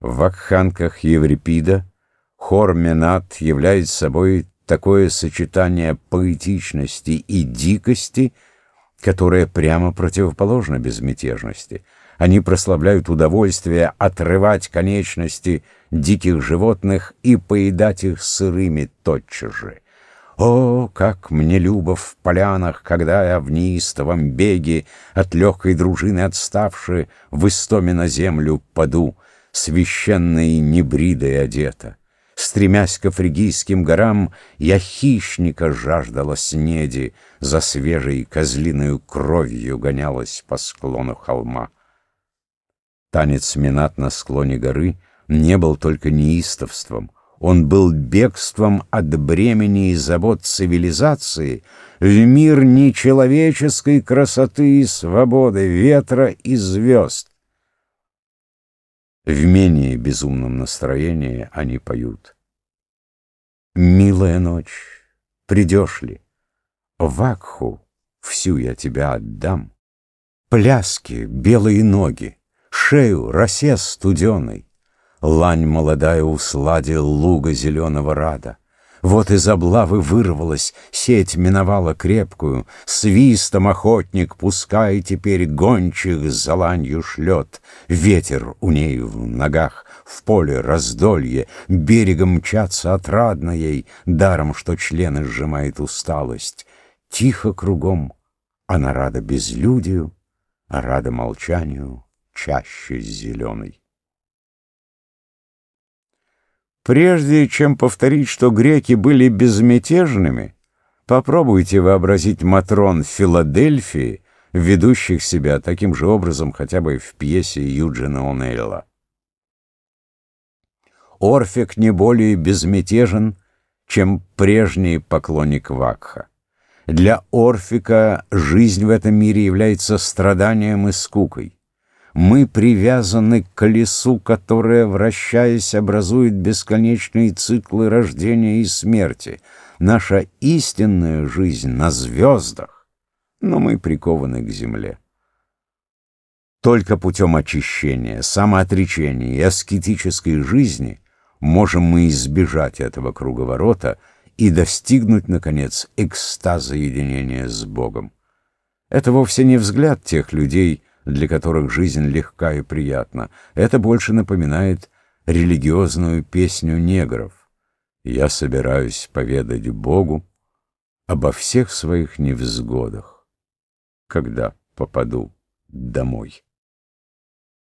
В вакханках Еврипида хор Менат являет собой такое сочетание поэтичности и дикости, которое прямо противоположно безмятежности. Они прославляют удовольствие отрывать конечности диких животных и поедать их сырыми тотчас же. О, как мне любо в полянах, когда я в неистовом беге, От легкой дружины отставши, в истоме на землю паду, Священной небридой одета. Стремясь к фригийским горам, Я хищника жаждала снеди, За свежей козлиной кровью гонялась по склону холма. Танец Минат на склоне горы не был только неистовством — он был бегством от бремени и забот цивилизации в мир нечеловеческой красоты и свободы, ветра и звезд. В менее безумном настроении они поют. «Милая ночь, придешь ли? Вакху всю я тебя отдам. Пляски, белые ноги, шею, росе студеной, Лань молодая усладил луга зеленого рада. Вот из облавы вырвалась, сеть миновала крепкую, Свистом охотник, пускай теперь гончих за ланью шлет. Ветер у ней в ногах, в поле раздолье, Берегом мчаться отрадно ей, Даром, что члены сжимает усталость. Тихо кругом, она рада безлюдию, А рада молчанию чаще зеленой. Прежде чем повторить, что греки были безмятежными, попробуйте вообразить Матрон Филадельфии, ведущих себя таким же образом хотя бы в пьесе Юджина Онелла. Орфик не более безмятежен, чем прежний поклонник Вакха. Для Орфика жизнь в этом мире является страданием и скукой. Мы привязаны к колесу, которое, вращаясь, образует бесконечные циклы рождения и смерти. Наша истинная жизнь на звездах, но мы прикованы к земле. Только путем очищения, самоотречения и аскетической жизни можем мы избежать этого круговорота и достигнуть, наконец, экстаза единения с Богом. Это вовсе не взгляд тех людей, для которых жизнь легка и приятна. Это больше напоминает религиозную песню негров. Я собираюсь поведать Богу обо всех своих невзгодах, когда попаду домой.